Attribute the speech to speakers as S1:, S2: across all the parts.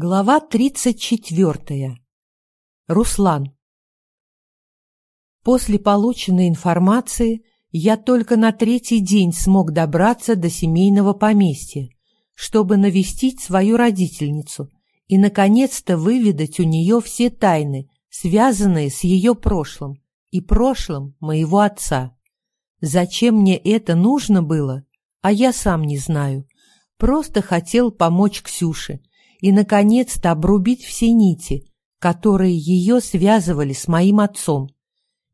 S1: Глава тридцать четвертая. Руслан. После полученной информации я только на третий день смог добраться до семейного поместья, чтобы навестить свою родительницу и, наконец-то, выведать у нее все тайны, связанные с ее прошлым и прошлым моего отца. Зачем мне это нужно было, а я сам не знаю. Просто хотел помочь Ксюше – и, наконец-то, обрубить все нити, которые ее связывали с моим отцом.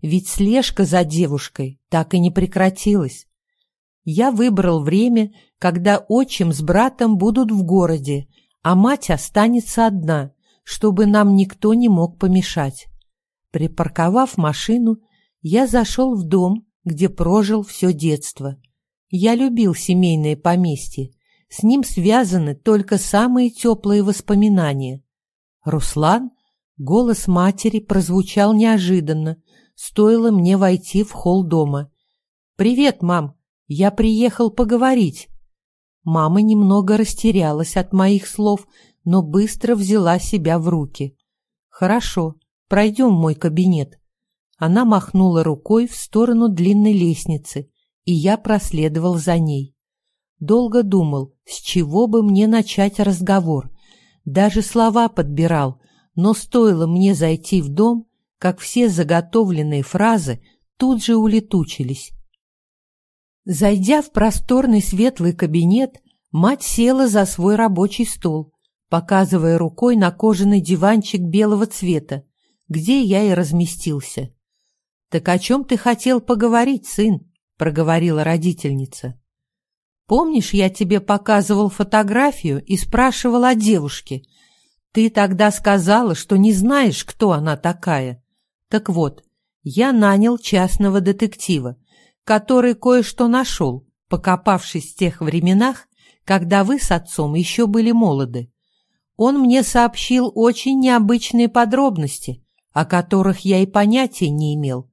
S1: Ведь слежка за девушкой так и не прекратилась. Я выбрал время, когда отчим с братом будут в городе, а мать останется одна, чтобы нам никто не мог помешать. Припарковав машину, я зашел в дом, где прожил все детство. Я любил семейное поместье, с ним связаны только самые теплые воспоминания. Руслан, голос матери прозвучал неожиданно, стоило мне войти в холл дома. «Привет, мам, я приехал поговорить». Мама немного растерялась от моих слов, но быстро взяла себя в руки. «Хорошо, пройдем в мой кабинет». Она махнула рукой в сторону длинной лестницы, и я проследовал за ней. Долго думал, с чего бы мне начать разговор. Даже слова подбирал, но стоило мне зайти в дом, как все заготовленные фразы тут же улетучились. Зайдя в просторный светлый кабинет, мать села за свой рабочий стол, показывая рукой на кожаный диванчик белого цвета, где я и разместился. «Так о чем ты хотел поговорить, сын?» — проговорила родительница. Помнишь, я тебе показывал фотографию и спрашивал о девушке? Ты тогда сказала, что не знаешь, кто она такая. Так вот, я нанял частного детектива, который кое-что нашел, покопавшись в тех временах, когда вы с отцом еще были молоды. Он мне сообщил очень необычные подробности, о которых я и понятия не имел.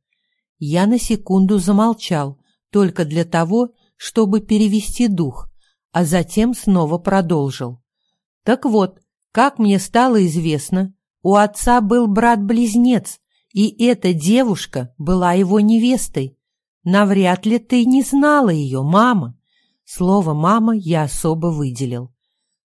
S1: Я на секунду замолчал, только для того, чтобы перевести дух, а затем снова продолжил. Так вот, как мне стало известно, у отца был брат-близнец, и эта девушка была его невестой. Навряд ли ты не знала ее, мама. Слово «мама» я особо выделил.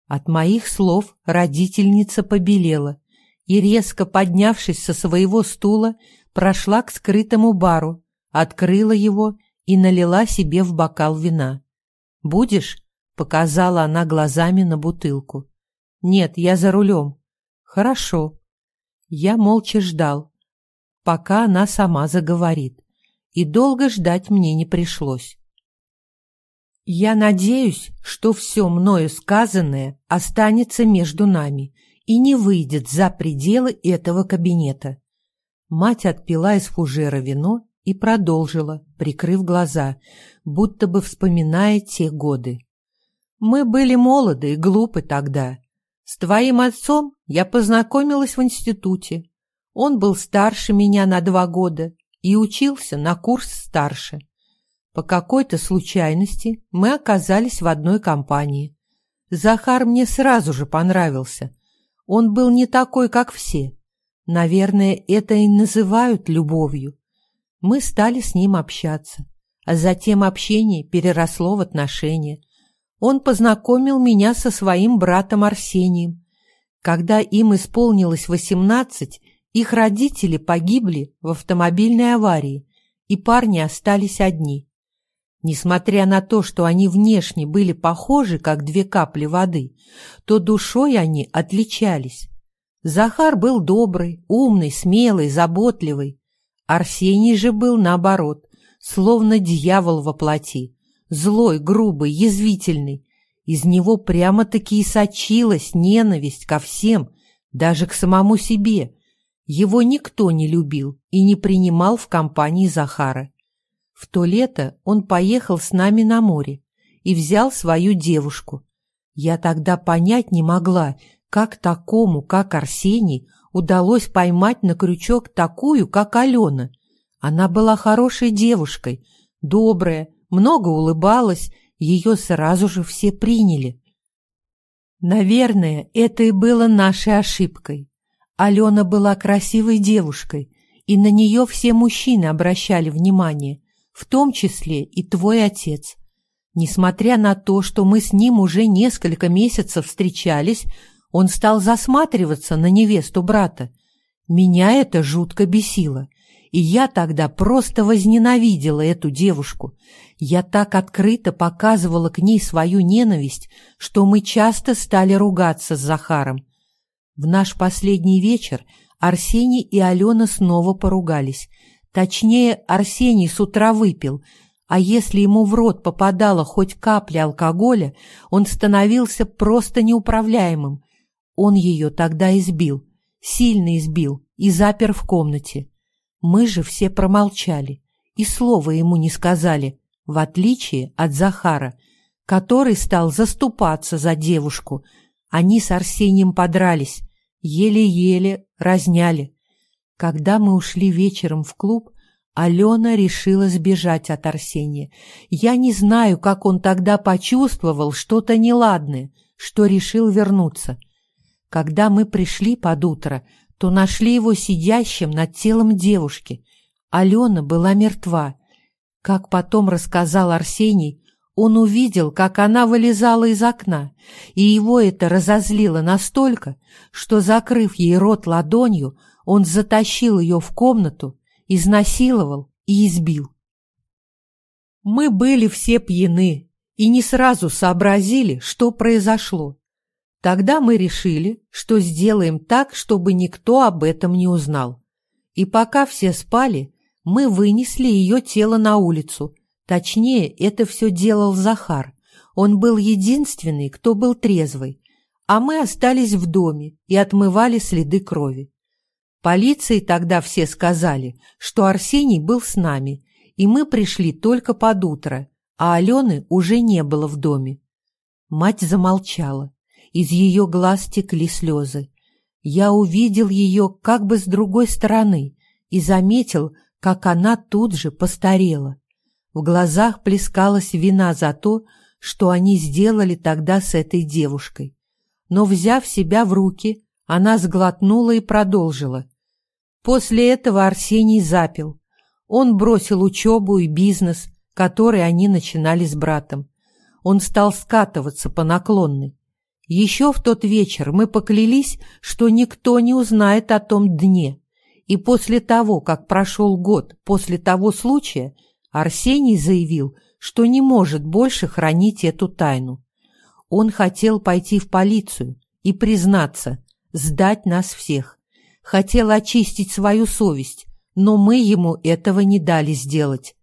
S1: От моих слов родительница побелела и, резко поднявшись со своего стула, прошла к скрытому бару, открыла его и налила себе в бокал вина. «Будешь?» — показала она глазами на бутылку. «Нет, я за рулем». «Хорошо». Я молча ждал, пока она сама заговорит, и долго ждать мне не пришлось. Я надеюсь, что все мною сказанное останется между нами и не выйдет за пределы этого кабинета. Мать отпила из фужера вино и продолжила, прикрыв глаза, будто бы вспоминая те годы. «Мы были молоды и глупы тогда. С твоим отцом я познакомилась в институте. Он был старше меня на два года и учился на курс старше. По какой-то случайности мы оказались в одной компании. Захар мне сразу же понравился. Он был не такой, как все. Наверное, это и называют любовью. Мы стали с ним общаться, а затем общение переросло в отношения. Он познакомил меня со своим братом Арсением. Когда им исполнилось восемнадцать, их родители погибли в автомобильной аварии, и парни остались одни. Несмотря на то, что они внешне были похожи, как две капли воды, то душой они отличались. Захар был добрый, умный, смелый, заботливый. Арсений же был наоборот, словно дьявол во плоти, злой, грубый, язвительный. Из него прямо-таки и сочилась ненависть ко всем, даже к самому себе. Его никто не любил и не принимал в компании Захара. В то лето он поехал с нами на море и взял свою девушку. Я тогда понять не могла, как такому, как Арсений, удалось поймать на крючок такую, как Алена. Она была хорошей девушкой, добрая, много улыбалась, ее сразу же все приняли. Наверное, это и было нашей ошибкой. Алена была красивой девушкой, и на нее все мужчины обращали внимание, в том числе и твой отец. Несмотря на то, что мы с ним уже несколько месяцев встречались, он стал засматриваться на невесту брата. Меня это жутко бесило, и я тогда просто возненавидела эту девушку. Я так открыто показывала к ней свою ненависть, что мы часто стали ругаться с Захаром. В наш последний вечер Арсений и Алена снова поругались. Точнее, Арсений с утра выпил, а если ему в рот попадала хоть капля алкоголя, он становился просто неуправляемым. Он ее тогда избил, сильно избил и запер в комнате. Мы же все промолчали и слова ему не сказали, в отличие от Захара, который стал заступаться за девушку. Они с Арсением подрались, еле-еле разняли. Когда мы ушли вечером в клуб, Алена решила сбежать от Арсения. Я не знаю, как он тогда почувствовал что-то неладное, что решил вернуться. Когда мы пришли под утро, то нашли его сидящим над телом девушки. Алена была мертва. Как потом рассказал Арсений, он увидел, как она вылезала из окна, и его это разозлило настолько, что, закрыв ей рот ладонью, он затащил ее в комнату, изнасиловал и избил. Мы были все пьяны и не сразу сообразили, что произошло. Тогда мы решили, что сделаем так, чтобы никто об этом не узнал. И пока все спали, мы вынесли ее тело на улицу – Точнее, это все делал Захар. Он был единственный, кто был трезвый, а мы остались в доме и отмывали следы крови. Полиции тогда все сказали, что Арсений был с нами, и мы пришли только под утро, а Алены уже не было в доме. Мать замолчала, из ее глаз текли слезы. Я увидел ее как бы с другой стороны и заметил, как она тут же постарела. В глазах плескалась вина за то, что они сделали тогда с этой девушкой. Но, взяв себя в руки, она сглотнула и продолжила. После этого Арсений запил. Он бросил учебу и бизнес, который они начинали с братом. Он стал скатываться по наклонной. Еще в тот вечер мы поклялись, что никто не узнает о том дне. И после того, как прошел год после того случая, Арсений заявил, что не может больше хранить эту тайну. Он хотел пойти в полицию и признаться, сдать нас всех. Хотел очистить свою совесть, но мы ему этого не дали сделать.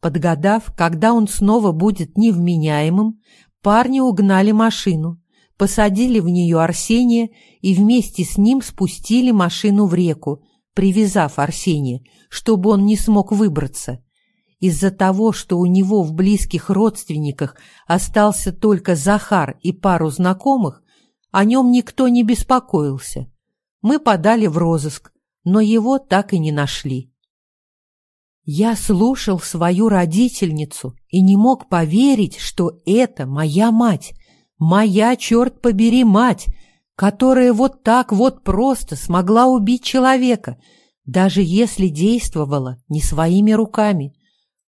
S1: Подгадав, когда он снова будет невменяемым, парни угнали машину, посадили в нее Арсения и вместе с ним спустили машину в реку, привязав Арсения, чтобы он не смог выбраться. Из-за того, что у него в близких родственниках остался только Захар и пару знакомых, о нем никто не беспокоился. Мы подали в розыск, но его так и не нашли. Я слушал свою родительницу и не мог поверить, что это моя мать, моя, черт побери, мать, которая вот так вот просто смогла убить человека, даже если действовала не своими руками.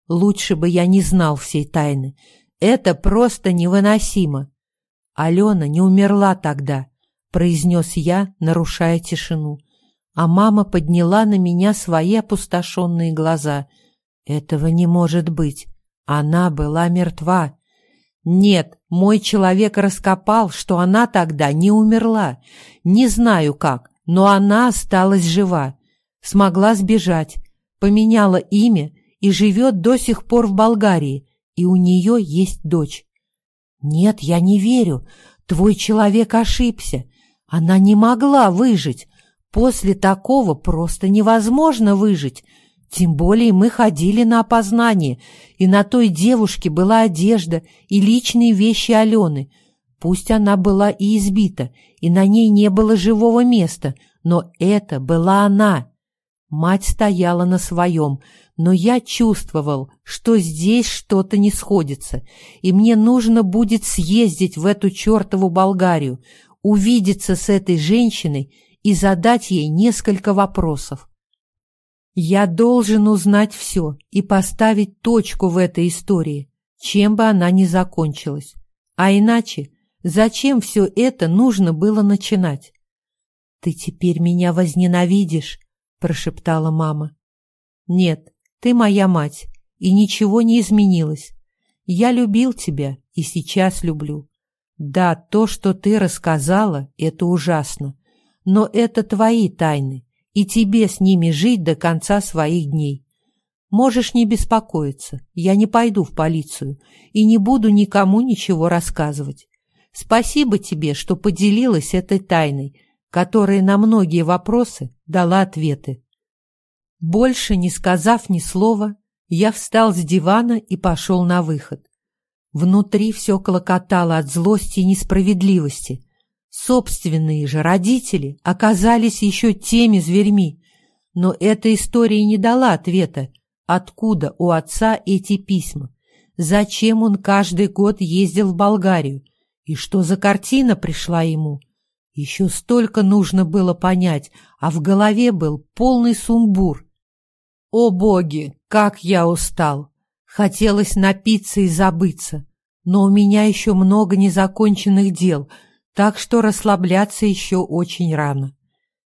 S1: Лучше бы я не знал всей тайны. Это просто невыносимо. Алена не умерла тогда, произнес я, нарушая тишину. А мама подняла на меня свои опустошенные глаза. Этого не может быть. Она была мертва. Нет, мой человек раскопал, что она тогда не умерла. Не знаю как, но она осталась жива. Смогла сбежать, поменяла имя и живет до сих пор в Болгарии, и у нее есть дочь. Нет, я не верю. Твой человек ошибся. Она не могла выжить. После такого просто невозможно выжить. Тем более мы ходили на опознание, и на той девушке была одежда и личные вещи Алены. Пусть она была и избита, и на ней не было живого места, но это была она. Мать стояла на своем, но я чувствовал, что здесь что-то не сходится, и мне нужно будет съездить в эту чертову Болгарию, увидеться с этой женщиной и задать ей несколько вопросов. Я должен узнать все и поставить точку в этой истории, чем бы она ни закончилась. А иначе зачем все это нужно было начинать? «Ты теперь меня возненавидишь», — прошептала мама. «Нет, ты моя мать, и ничего не изменилось. Я любил тебя и сейчас люблю. Да, то, что ты рассказала, это ужасно. Но это твои тайны, и тебе с ними жить до конца своих дней. Можешь не беспокоиться, я не пойду в полицию и не буду никому ничего рассказывать. Спасибо тебе, что поделилась этой тайной, которая на многие вопросы дала ответы. Больше не сказав ни слова, я встал с дивана и пошел на выход. Внутри все клокотало от злости и несправедливости. Собственные же родители оказались еще теми зверьми. Но эта история не дала ответа, откуда у отца эти письма, зачем он каждый год ездил в Болгарию и что за картина пришла ему – еще столько нужно было понять, а в голове был полный сумбур. О боги, как я устал! Хотелось напиться и забыться, но у меня еще много незаконченных дел, так что расслабляться еще очень рано.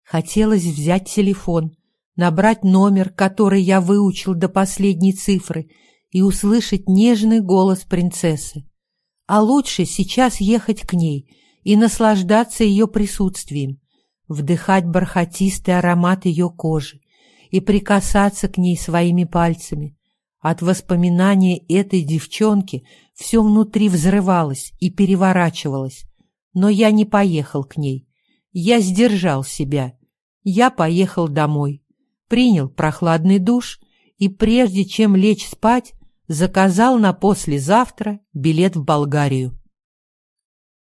S1: Хотелось взять телефон, набрать номер, который я выучил до последней цифры, и услышать нежный голос принцессы. А лучше сейчас ехать к ней — и наслаждаться ее присутствием, вдыхать бархатистый аромат ее кожи и прикасаться к ней своими пальцами. От воспоминания этой девчонки все внутри взрывалось и переворачивалось. Но я не поехал к ней. Я сдержал себя. Я поехал домой, принял прохладный душ и, прежде чем лечь спать, заказал на послезавтра билет в Болгарию.